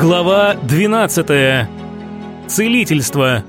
Глава 12. Целительство.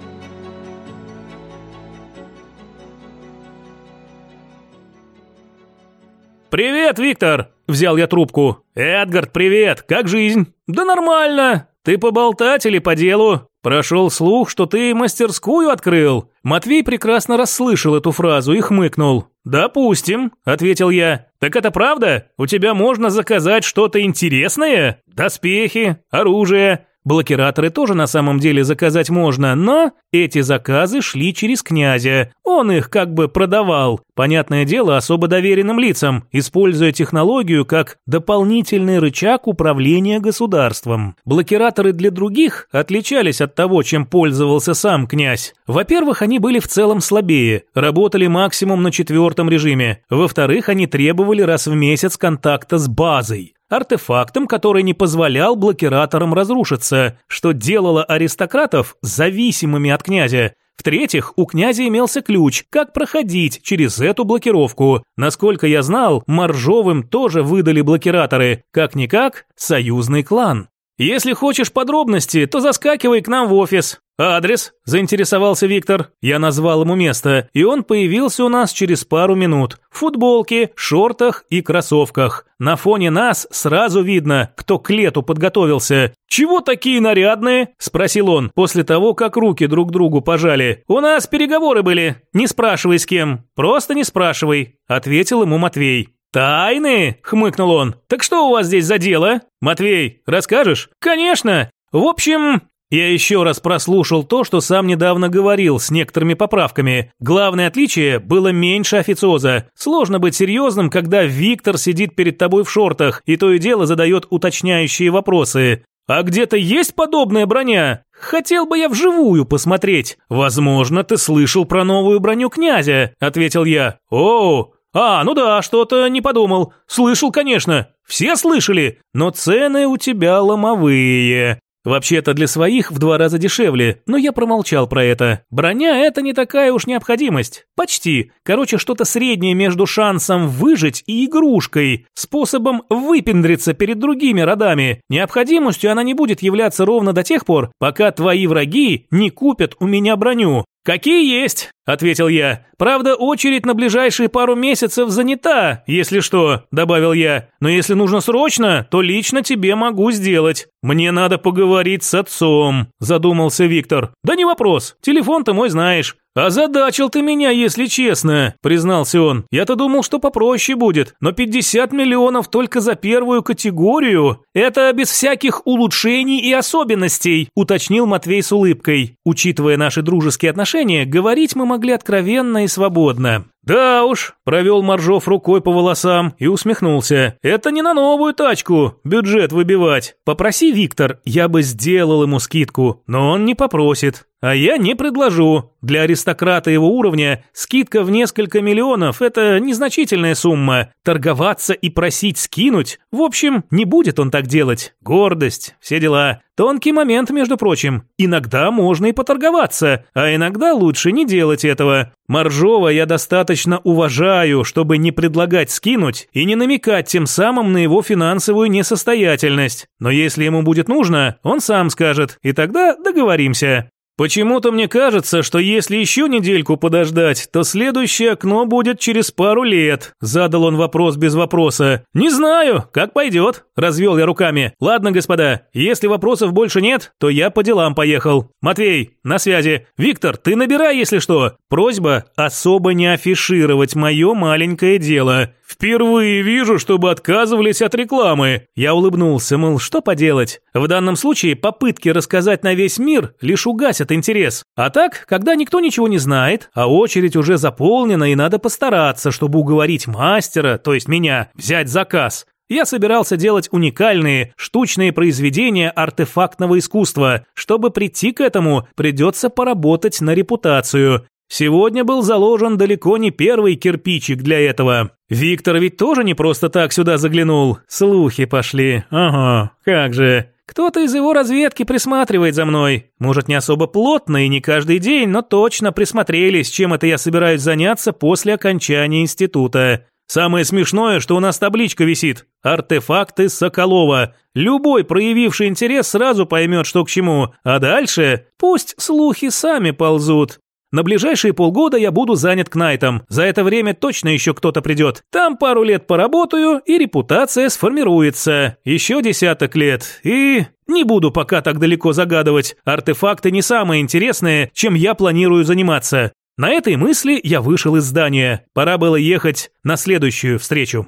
«Привет, Виктор!» – взял я трубку. «Эдгард, привет! Как жизнь?» «Да нормально! Ты поболтать или по делу?» Прошел слух, что ты мастерскую открыл. Матвей прекрасно расслышал эту фразу и хмыкнул. «Допустим», – ответил я. «Так это правда? У тебя можно заказать что-то интересное? Доспехи, оружие, Блокираторы тоже на самом деле заказать можно, но эти заказы шли через князя. Он их как бы продавал, понятное дело, особо доверенным лицам, используя технологию как дополнительный рычаг управления государством. Блокираторы для других отличались от того, чем пользовался сам князь. Во-первых, они были в целом слабее, работали максимум на четвертом режиме. Во-вторых, они требовали раз в месяц контакта с базой артефактом, который не позволял блокираторам разрушиться, что делало аристократов зависимыми от князя. В-третьих, у князя имелся ключ, как проходить через эту блокировку. Насколько я знал, Моржовым тоже выдали блокираторы. Как-никак, союзный клан. Если хочешь подробности, то заскакивай к нам в офис. «Адрес?» – заинтересовался Виктор. Я назвал ему место, и он появился у нас через пару минут. В футболке, шортах и кроссовках. На фоне нас сразу видно, кто к лету подготовился. «Чего такие нарядные?» – спросил он, после того, как руки друг другу пожали. «У нас переговоры были. Не спрашивай с кем. Просто не спрашивай», – ответил ему Матвей. «Тайны?» – хмыкнул он. «Так что у вас здесь за дело?» «Матвей, расскажешь?» «Конечно!» В общем, я еще раз прослушал то, что сам недавно говорил, с некоторыми поправками. Главное отличие было меньше официоза. Сложно быть серьезным, когда Виктор сидит перед тобой в шортах и то и дело задает уточняющие вопросы. «А где-то есть подобная броня? Хотел бы я вживую посмотреть. Возможно, ты слышал про новую броню князя», – ответил я. «О, а, ну да, что-то не подумал. Слышал, конечно. Все слышали, но цены у тебя ломовые. Вообще-то для своих в два раза дешевле, но я промолчал про это. Броня – это не такая уж необходимость. Почти. Короче, что-то среднее между шансом выжить и игрушкой, способом выпендриться перед другими родами. Необходимостью она не будет являться ровно до тех пор, пока твои враги не купят у меня броню. «Какие есть?» – ответил я. «Правда, очередь на ближайшие пару месяцев занята, если что», – добавил я. «Но если нужно срочно, то лично тебе могу сделать. Мне надо поговорить с отцом», – задумался Виктор. «Да не вопрос, телефон-то мой знаешь. «Озадачил ты меня, если честно», – признался он. «Я-то думал, что попроще будет, но 50 миллионов только за первую категорию. Это без всяких улучшений и особенностей», – уточнил Матвей с улыбкой. Учитывая наши дружеские отношения, говорить мы могли откровенно и свободно. «Да уж», – провел Моржов рукой по волосам и усмехнулся. «Это не на новую тачку бюджет выбивать. Попроси, Виктор, я бы сделал ему скидку, но он не попросит. А я не предложу. Для аристократа его уровня скидка в несколько миллионов – это незначительная сумма. Торговаться и просить скинуть – в общем, не будет он так делать. Гордость, все дела. Тонкий момент, между прочим. Иногда можно и поторговаться, а иногда лучше не делать этого. Моржова я достаточно уважаю, чтобы не предлагать скинуть и не намекать тем самым на его финансовую несостоятельность. Но если ему будет нужно, он сам скажет, и тогда договоримся. Почему-то мне кажется, что если еще недельку подождать, то следующее окно будет через пару лет. Задал он вопрос без вопроса. Не знаю, как пойдет. Развел я руками. Ладно, господа, если вопросов больше нет, то я по делам поехал. Матвей, на связи. Виктор, ты набирай, если что. Просьба особо не афишировать мое маленькое дело. «Впервые вижу, чтобы отказывались от рекламы». Я улыбнулся, мол, что поделать. В данном случае попытки рассказать на весь мир лишь угасят интерес. А так, когда никто ничего не знает, а очередь уже заполнена и надо постараться, чтобы уговорить мастера, то есть меня, взять заказ, я собирался делать уникальные, штучные произведения артефактного искусства. Чтобы прийти к этому, придется поработать на репутацию. Сегодня был заложен далеко не первый кирпичик для этого. Виктор ведь тоже не просто так сюда заглянул. Слухи пошли. Ага, как же. Кто-то из его разведки присматривает за мной. Может, не особо плотно и не каждый день, но точно присмотрелись, чем это я собираюсь заняться после окончания института. Самое смешное, что у нас табличка висит. Артефакты Соколова. Любой, проявивший интерес, сразу поймет, что к чему. А дальше пусть слухи сами ползут. На ближайшие полгода я буду занят Кнайтом. За это время точно еще кто-то придет. Там пару лет поработаю, и репутация сформируется. Еще десяток лет. И... Не буду пока так далеко загадывать. Артефакты не самые интересные, чем я планирую заниматься. На этой мысли я вышел из здания. Пора было ехать на следующую встречу.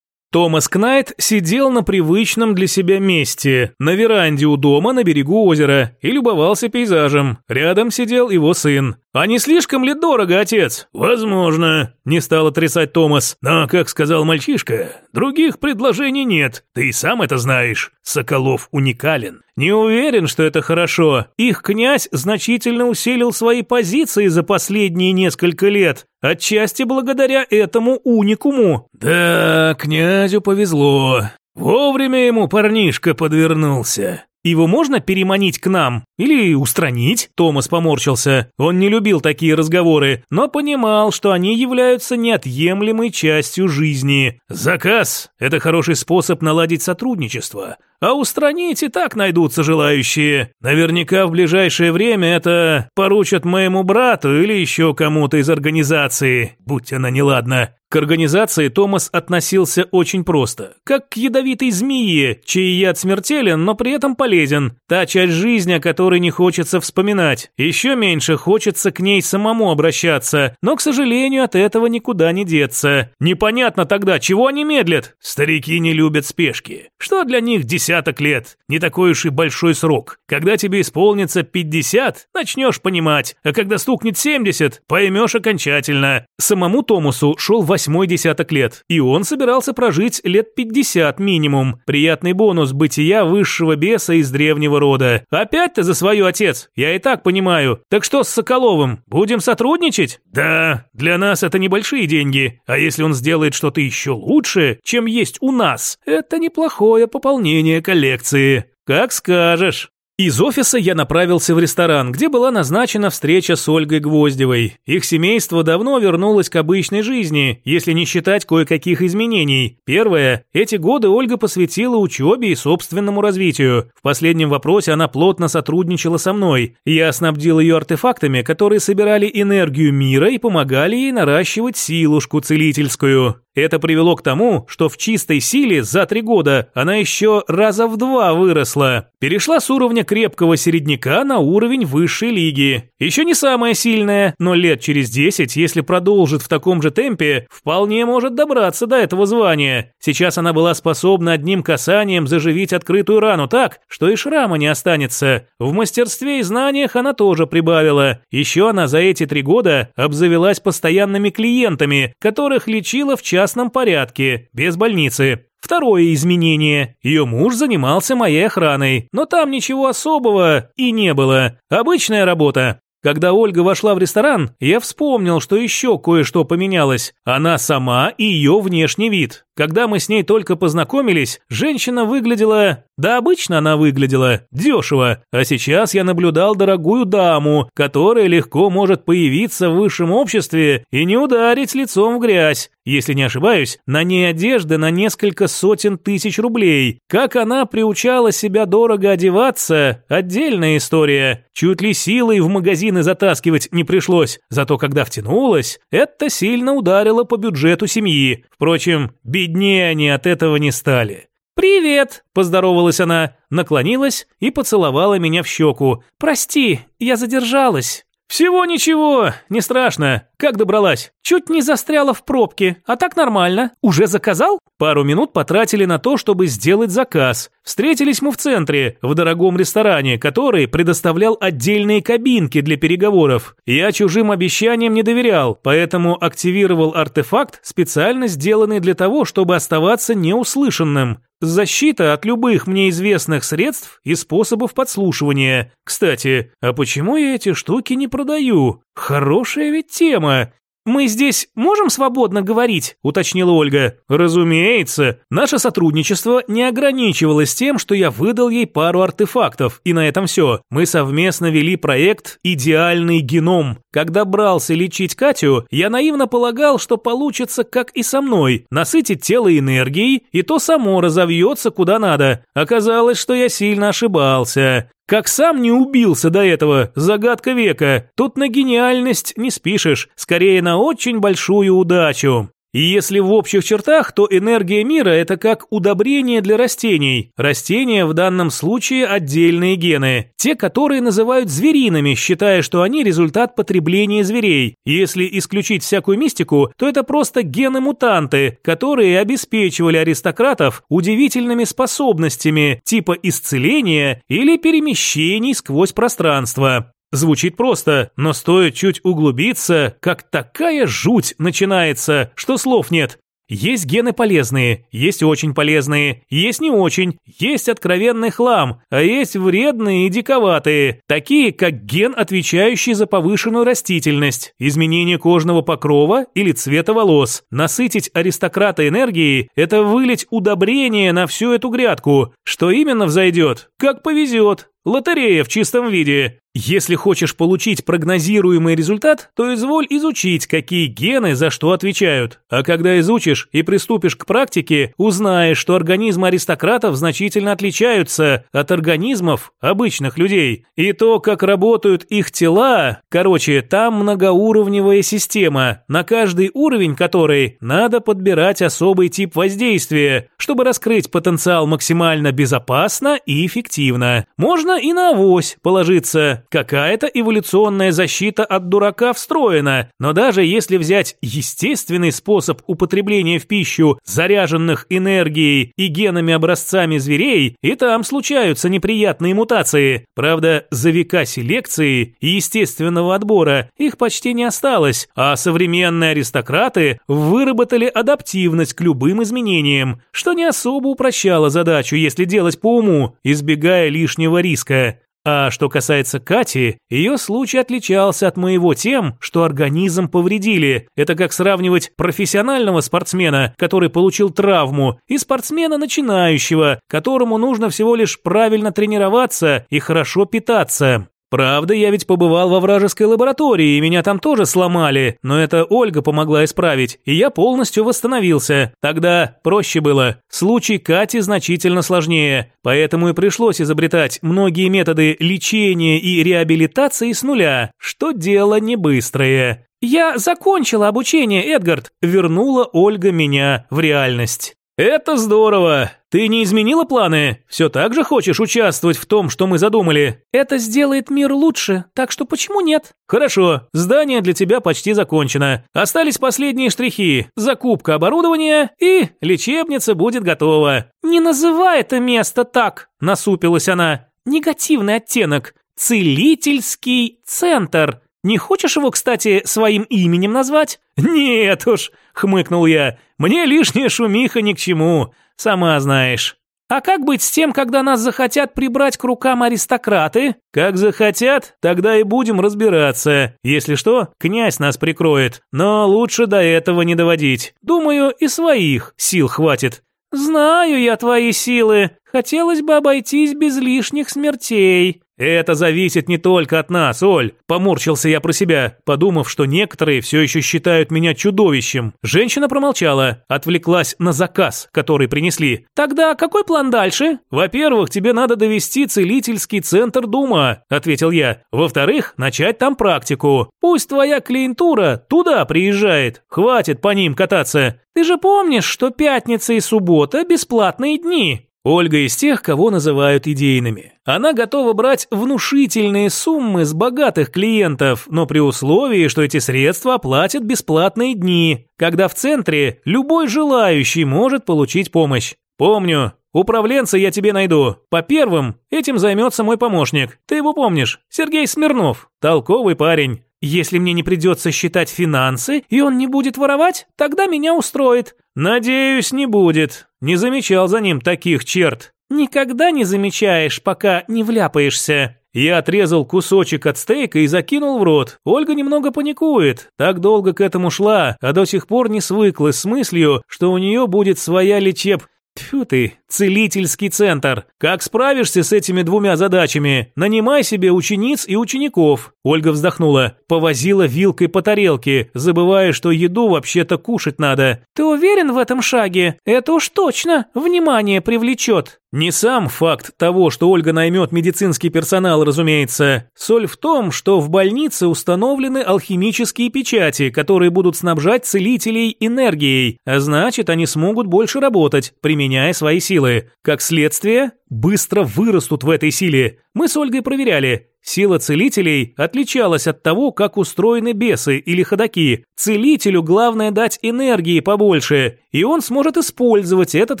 Томас Кнайт сидел на привычном для себя месте, на веранде у дома на берегу озера, и любовался пейзажем. Рядом сидел его сын. «А не слишком ли дорого, отец?» «Возможно», – не стал отрицать Томас. «Но, как сказал мальчишка, других предложений нет. Ты и сам это знаешь. Соколов уникален». «Не уверен, что это хорошо. Их князь значительно усилил свои позиции за последние несколько лет. Отчасти благодаря этому уникуму». «Да, князю повезло. Вовремя ему парнишка подвернулся. Его можно переманить к нам? Или устранить?» Томас поморщился. Он не любил такие разговоры, но понимал, что они являются неотъемлемой частью жизни. «Заказ – это хороший способ наладить сотрудничество. А устранить и так найдутся желающие. Наверняка в ближайшее время это поручат моему брату или еще кому-то из организации, будь она неладна. К организации Томас относился очень просто, как к ядовитой змее, чей яд смертелен, но при этом полезен. Та часть жизни, о которой не хочется вспоминать. Еще меньше хочется к ней самому обращаться, но, к сожалению, от этого никуда не деться. Непонятно тогда, чего они медлят? Старики не любят спешки. Что для них десяток лет? Не такой уж и большой срок. Когда тебе исполнится 50, начнешь понимать, а когда стукнет 70, поймешь окончательно. Самому Томасу шел восьмой десяток лет, и он собирался прожить лет 50 минимум. Приятный бонус бытия высшего беса из древнего рода. Опять-то за свою отец, я и так понимаю. Так что с Соколовым, будем сотрудничать? Да, для нас это небольшие деньги, а если он сделает что-то еще лучше, чем есть у нас, это неплохое пополнение коллекции. Как скажешь. Из офиса я направился в ресторан, где была назначена встреча с Ольгой Гвоздевой. Их семейство давно вернулось к обычной жизни, если не считать кое-каких изменений. Первое. Эти годы Ольга посвятила учебе и собственному развитию. В последнем вопросе она плотно сотрудничала со мной. Я снабдил ее артефактами, которые собирали энергию мира и помогали ей наращивать силушку целительскую. Это привело к тому, что в чистой силе за три года она еще раза в два выросла. Перешла с уровня крепкого середняка на уровень высшей лиги. Еще не самая сильная, но лет через 10, если продолжит в таком же темпе, вполне может добраться до этого звания. Сейчас она была способна одним касанием заживить открытую рану так, что и шрама не останется. В мастерстве и знаниях она тоже прибавила. Еще она за эти три года обзавелась постоянными клиентами, которых лечила в час частном порядке, без больницы. Второе изменение. Ее муж занимался моей охраной, но там ничего особого и не было. Обычная работа. Когда Ольга вошла в ресторан, я вспомнил, что еще кое-что поменялось. Она сама и ее внешний вид. Когда мы с ней только познакомились, женщина выглядела... Да обычно она выглядела дешево, а сейчас я наблюдал дорогую даму, которая легко может появиться в высшем обществе и не ударить лицом в грязь. Если не ошибаюсь, на ней одежда на несколько сотен тысяч рублей. Как она приучала себя дорого одеваться – отдельная история. Чуть ли силой в магазины затаскивать не пришлось, зато когда втянулась, это сильно ударило по бюджету семьи. Впрочем, беднее они от этого не стали. «Привет!» – поздоровалась она, наклонилась и поцеловала меня в щеку. «Прости, я задержалась». «Всего ничего, не страшно. Как добралась?» «Чуть не застряла в пробке, а так нормально. Уже заказал?» Пару минут потратили на то, чтобы сделать заказ. Встретились мы в центре, в дорогом ресторане, который предоставлял отдельные кабинки для переговоров. Я чужим обещаниям не доверял, поэтому активировал артефакт, специально сделанный для того, чтобы оставаться неуслышанным. Защита от любых мне известных средств и способов подслушивания. Кстати, а почему я эти штуки не продаю? Хорошая ведь тема. Мы здесь можем свободно говорить?» – уточнила Ольга. «Разумеется. Наше сотрудничество не ограничивалось тем, что я выдал ей пару артефактов, и на этом все. Мы совместно вели проект «Идеальный геном». Когда брался лечить Катю, я наивно полагал, что получится, как и со мной, насытить тело энергией, и то само разовьется куда надо. Оказалось, что я сильно ошибался. Как сам не убился до этого, загадка века. Тут на гениальность не спишешь, скорее на очень большую удачу. И если в общих чертах, то энергия мира – это как удобрение для растений. Растения в данном случае отдельные гены. Те, которые называют звериными, считая, что они результат потребления зверей. Если исключить всякую мистику, то это просто гены-мутанты, которые обеспечивали аристократов удивительными способностями типа исцеления или перемещений сквозь пространство. Звучит просто, но стоит чуть углубиться, как такая жуть начинается, что слов нет. Есть гены полезные, есть очень полезные, есть не очень, есть откровенный хлам, а есть вредные и диковатые, такие как ген, отвечающий за повышенную растительность, изменение кожного покрова или цвета волос. Насытить аристократа энергией – это вылить удобрение на всю эту грядку. Что именно взойдет? Как повезет. Лотерея в чистом виде. Если хочешь получить прогнозируемый результат, то изволь изучить, какие гены за что отвечают. А когда изучишь и приступишь к практике, узнаешь, что организмы аристократов значительно отличаются от организмов обычных людей. И то, как работают их тела, короче, там многоуровневая система, на каждый уровень которой надо подбирать особый тип воздействия, чтобы раскрыть потенциал максимально безопасно и эффективно. Можно и на авось положиться. Какая-то эволюционная защита от дурака встроена, но даже если взять естественный способ употребления в пищу заряженных энергией и генами образцами зверей, и там случаются неприятные мутации. Правда, за века селекции и естественного отбора их почти не осталось, а современные аристократы выработали адаптивность к любым изменениям, что не особо упрощало задачу, если делать по уму, избегая лишнего риска. А что касается Кати, ее случай отличался от моего тем, что организм повредили. Это как сравнивать профессионального спортсмена, который получил травму, и спортсмена начинающего, которому нужно всего лишь правильно тренироваться и хорошо питаться. Правда, я ведь побывал во вражеской лаборатории, и меня там тоже сломали, но это Ольга помогла исправить, и я полностью восстановился. Тогда проще было. Случай Кати значительно сложнее, поэтому и пришлось изобретать многие методы лечения и реабилитации с нуля, что дело не быстрое. «Я закончила обучение, Эдгард», – вернула Ольга меня в реальность. «Это здорово! Ты не изменила планы? Все так же хочешь участвовать в том, что мы задумали?» «Это сделает мир лучше, так что почему нет?» «Хорошо, здание для тебя почти закончено. Остались последние штрихи. Закупка оборудования и лечебница будет готова». «Не называй это место так!» – насупилась она. «Негативный оттенок. Целительский центр. Не хочешь его, кстати, своим именем назвать?» «Нет уж», — хмыкнул я, — «мне лишняя шумиха ни к чему, сама знаешь». «А как быть с тем, когда нас захотят прибрать к рукам аристократы?» «Как захотят, тогда и будем разбираться. Если что, князь нас прикроет, но лучше до этого не доводить. Думаю, и своих сил хватит». «Знаю я твои силы. Хотелось бы обойтись без лишних смертей». «Это зависит не только от нас, Оль», – поморщился я про себя, подумав, что некоторые все еще считают меня чудовищем. Женщина промолчала, отвлеклась на заказ, который принесли. «Тогда какой план дальше?» «Во-первых, тебе надо довести целительский центр Дума», – ответил я. «Во-вторых, начать там практику. Пусть твоя клиентура туда приезжает. Хватит по ним кататься». «Ты же помнишь, что пятница и суббота – бесплатные дни?» Ольга из тех, кого называют идейными. Она готова брать внушительные суммы с богатых клиентов, но при условии, что эти средства оплатят бесплатные дни, когда в центре любой желающий может получить помощь. Помню, управленца я тебе найду. По первым этим займется мой помощник. Ты его помнишь? Сергей Смирнов. Толковый парень. Если мне не придется считать финансы, и он не будет воровать, тогда меня устроит. Надеюсь, не будет. Не замечал за ним таких черт. Никогда не замечаешь, пока не вляпаешься. Я отрезал кусочек от стейка и закинул в рот. Ольга немного паникует. Так долго к этому шла, а до сих пор не свыклась с мыслью, что у нее будет своя лечеб... Тьфу ты, целительский центр. Как справишься с этими двумя задачами? Нанимай себе учениц и учеников. Ольга вздохнула, повозила вилкой по тарелке, забывая, что еду вообще-то кушать надо. Ты уверен в этом шаге? Это уж точно внимание привлечет. Не сам факт того, что Ольга наймет медицинский персонал, разумеется. Соль в том, что в больнице установлены алхимические печати, которые будут снабжать целителей энергией, а значит, они смогут больше работать, применяя свои силы. Как следствие, быстро вырастут в этой силе. Мы с Ольгой проверяли. Сила целителей отличалась от того, как устроены бесы или ходаки. Целителю главное дать энергии побольше, и он сможет использовать этот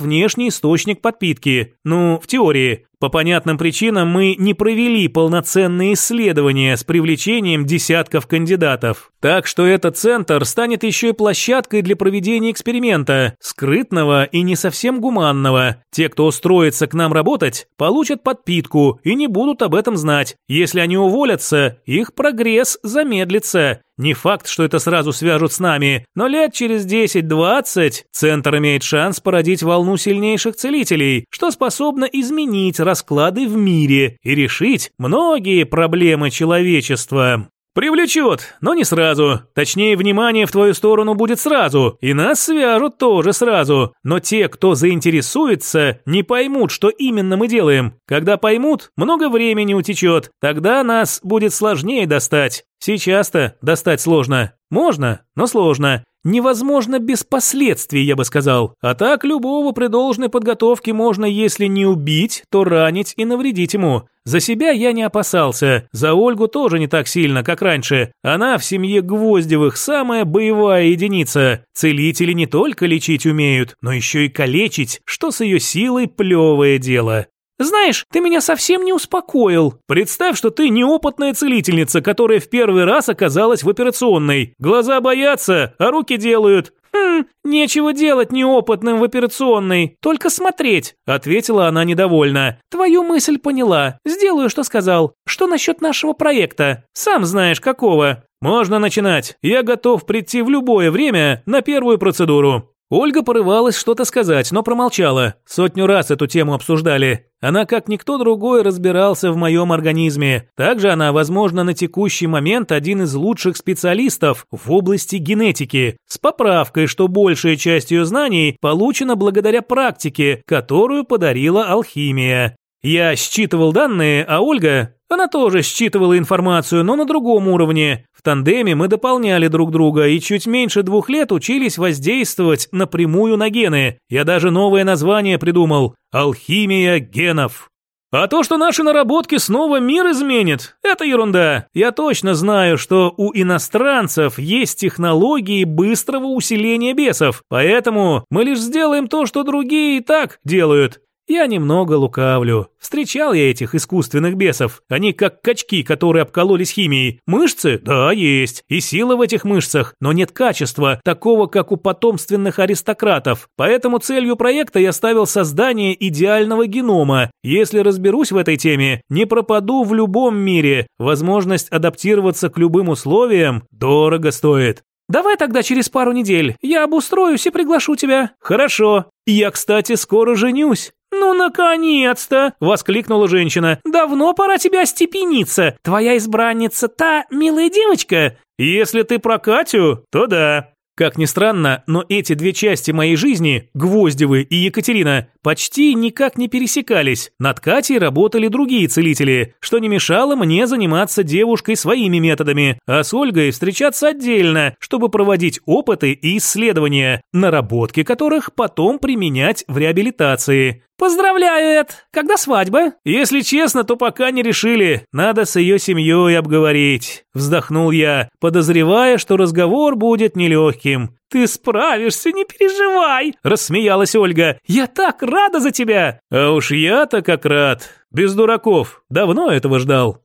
внешний источник подпитки. Ну, в теории. По понятным причинам мы не провели полноценные исследования с привлечением десятков кандидатов. Так что этот центр станет еще и площадкой для проведения эксперимента, скрытного и не совсем гуманного. Те, кто устроится к нам работать, получат подпитку и не будут об этом знать. Если они уволятся, их прогресс замедлится. Не факт, что это сразу свяжут с нами, но лет через 10-20 Центр имеет шанс породить волну сильнейших целителей, что способно изменить расклады в мире и решить многие проблемы человечества. Привлечет, но не сразу. Точнее, внимание в твою сторону будет сразу, и нас свяжут тоже сразу. Но те, кто заинтересуется, не поймут, что именно мы делаем. Когда поймут, много времени утечет, тогда нас будет сложнее достать. Сейчас-то достать сложно. Можно, но сложно. Невозможно без последствий, я бы сказал. А так любого при должной подготовке можно, если не убить, то ранить и навредить ему. За себя я не опасался, за Ольгу тоже не так сильно, как раньше. Она в семье Гвоздевых самая боевая единица. Целители не только лечить умеют, но еще и калечить, что с ее силой плевое дело. Знаешь, ты меня совсем не успокоил. Представь, что ты неопытная целительница, которая в первый раз оказалась в операционной. Глаза боятся, а руки делают. «Хм, нечего делать неопытным в операционной, только смотреть», — ответила она недовольно. «Твою мысль поняла. Сделаю, что сказал. Что насчет нашего проекта? Сам знаешь, какого». «Можно начинать. Я готов прийти в любое время на первую процедуру». Ольга порывалась что-то сказать, но промолчала. Сотню раз эту тему обсуждали. Она, как никто другой, разбирался в моем организме. Также она, возможно, на текущий момент один из лучших специалистов в области генетики, с поправкой, что большая часть ее знаний получена благодаря практике, которую подарила алхимия. Я считывал данные, а Ольга она тоже считывала информацию, но на другом уровне. В тандеме мы дополняли друг друга и чуть меньше двух лет учились воздействовать напрямую на гены. Я даже новое название придумал – «Алхимия генов». А то, что наши наработки снова мир изменит, это ерунда. Я точно знаю, что у иностранцев есть технологии быстрого усиления бесов, поэтому мы лишь сделаем то, что другие и так делают. Я немного лукавлю. Встречал я этих искусственных бесов. Они как качки, которые обкололись химией. Мышцы? Да, есть. И сила в этих мышцах, но нет качества, такого, как у потомственных аристократов. Поэтому целью проекта я ставил создание идеального генома. Если разберусь в этой теме, не пропаду в любом мире. Возможность адаптироваться к любым условиям дорого стоит. Давай тогда через пару недель. Я обустроюсь и приглашу тебя. Хорошо. Я, кстати, скоро женюсь. «Ну, наконец-то!» – воскликнула женщина. «Давно пора тебя остепениться. Твоя избранница та милая девочка?» «Если ты про Катю, то да». Как ни странно, но эти две части моей жизни, Гвоздевы и Екатерина, почти никак не пересекались. Над Катей работали другие целители, что не мешало мне заниматься девушкой своими методами, а с Ольгой встречаться отдельно, чтобы проводить опыты и исследования, наработки которых потом применять в реабилитации. «Поздравляю, Эд! Когда свадьба?» «Если честно, то пока не решили. Надо с ее семьей обговорить». Вздохнул я, подозревая, что разговор будет нелегким. «Ты справишься, не переживай!» – рассмеялась Ольга. «Я так рада за тебя!» «А уж я-то как рад! Без дураков! Давно этого ждал!»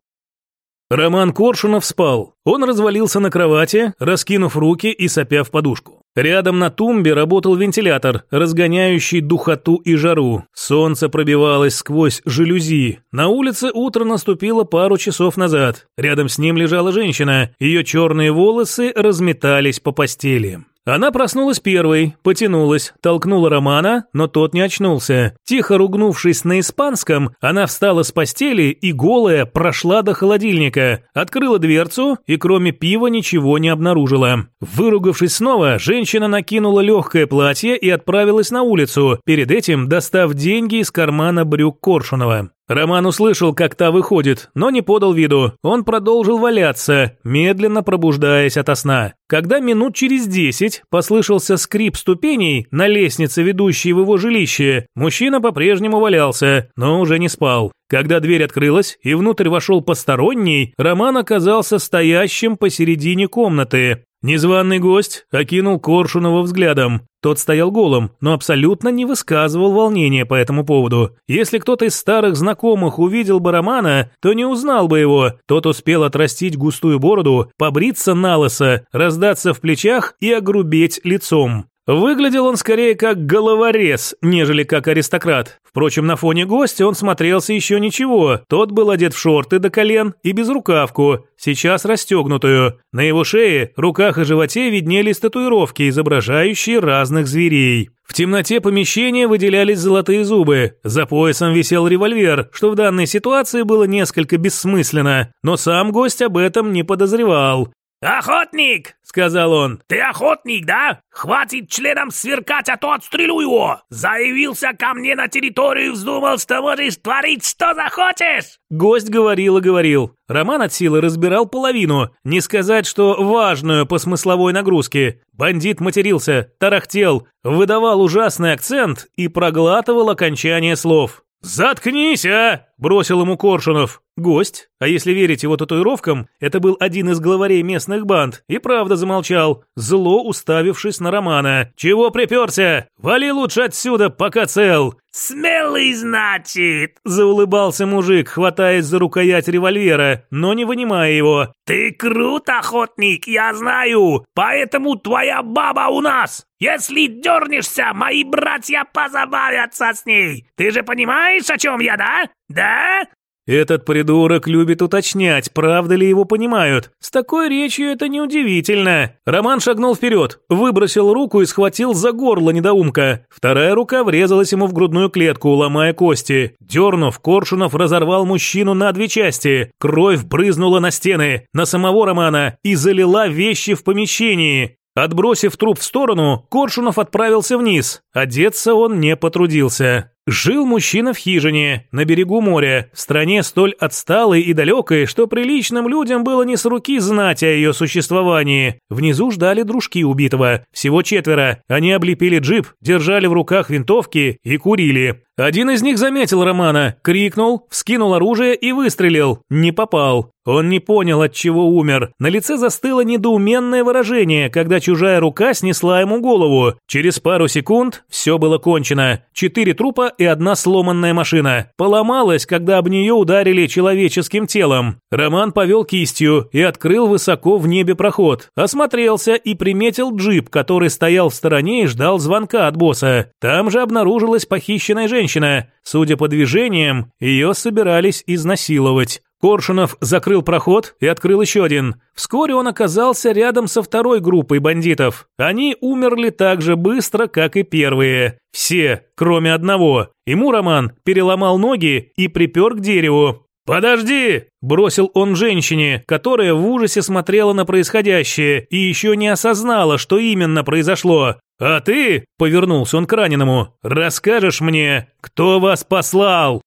Роман Коршунов спал. Он развалился на кровати, раскинув руки и сопя в подушку. Рядом на тумбе работал вентилятор, разгоняющий духоту и жару. Солнце пробивалось сквозь жалюзи. На улице утро наступило пару часов назад. Рядом с ним лежала женщина. Ее черные волосы разметались по постели. Она проснулась первой, потянулась, толкнула Романа, но тот не очнулся. Тихо ругнувшись на испанском, она встала с постели и голая прошла до холодильника, открыла дверцу и кроме пива ничего не обнаружила. Выругавшись снова, женщина накинула легкое платье и отправилась на улицу, перед этим достав деньги из кармана брюк Коршунова. Роман услышал, как та выходит, но не подал виду. Он продолжил валяться, медленно пробуждаясь ото сна. Когда минут через десять послышался скрип ступеней на лестнице, ведущей в его жилище, мужчина по-прежнему валялся, но уже не спал. Когда дверь открылась и внутрь вошел посторонний, Роман оказался стоящим посередине комнаты. Незваный гость окинул Коршунова взглядом. Тот стоял голым, но абсолютно не высказывал волнения по этому поводу. Если кто-то из старых знакомых увидел бы Романа, то не узнал бы его. Тот успел отрастить густую бороду, побриться на лысо, раздаться в плечах и огрубеть лицом. Выглядел он скорее как головорез, нежели как аристократ. Впрочем, на фоне гостя он смотрелся еще ничего. Тот был одет в шорты до колен и без рукавку, сейчас расстегнутую. На его шее, руках и животе виднелись татуировки, изображающие разных зверей. В темноте помещения выделялись золотые зубы. За поясом висел револьвер, что в данной ситуации было несколько бессмысленно, но сам гость об этом не подозревал. «Охотник!» — сказал он. «Ты охотник, да? Хватит членом сверкать, а то отстрелю его! Заявился ко мне на территорию, вздумал, что можешь творить, что захочешь!» Гость говорил и говорил. Роман от силы разбирал половину, не сказать, что важную по смысловой нагрузке. Бандит матерился, тарахтел, выдавал ужасный акцент и проглатывал окончание слов. «Заткнись, а!» – бросил ему Коршунов. Гость, а если верить его татуировкам, это был один из главарей местных банд, и правда замолчал, зло уставившись на Романа. «Чего приперся? Вали лучше отсюда, пока цел!» «Смелый, значит!» – заулыбался мужик, хватаясь за рукоять револьвера, но не вынимая его. «Ты крут, охотник, я знаю, поэтому твоя баба у нас! Если дернешься, мои братья позабавятся с ней! Ты же понимаешь, о чем я, да? Да?» Этот придурок любит уточнять, правда ли его понимают. С такой речью это неудивительно. Роман шагнул вперед, выбросил руку и схватил за горло недоумка. Вторая рука врезалась ему в грудную клетку, ломая кости. Дернув, Коршунов разорвал мужчину на две части. Кровь брызнула на стены, на самого Романа и залила вещи в помещении. Отбросив труп в сторону, Коршунов отправился вниз. Одеться он не потрудился. Жил мужчина в хижине, на берегу моря, в стране столь отсталой и далекой, что приличным людям было не с руки знать о ее существовании. Внизу ждали дружки убитого, всего четверо. Они облепили джип, держали в руках винтовки и курили. Один из них заметил Романа, крикнул, вскинул оружие и выстрелил. Не попал. Он не понял, от чего умер. На лице застыло недоуменное выражение, когда чужая рука снесла ему голову. Через пару секунд все было кончено. Четыре трупа и одна сломанная машина. Поломалась, когда об нее ударили человеческим телом. Роман повел кистью и открыл высоко в небе проход. Осмотрелся и приметил джип, который стоял в стороне и ждал звонка от босса. Там же обнаружилась похищенная женщина. Судя по движениям, ее собирались изнасиловать. Коршунов закрыл проход и открыл еще один. Вскоре он оказался рядом со второй группой бандитов. Они умерли так же быстро, как и первые. Все, кроме одного. Ему Роман переломал ноги и припер к дереву. «Подожди!» – бросил он женщине, которая в ужасе смотрела на происходящее и еще не осознала, что именно произошло. «А ты», – повернулся он к раненому, – «расскажешь мне, кто вас послал?»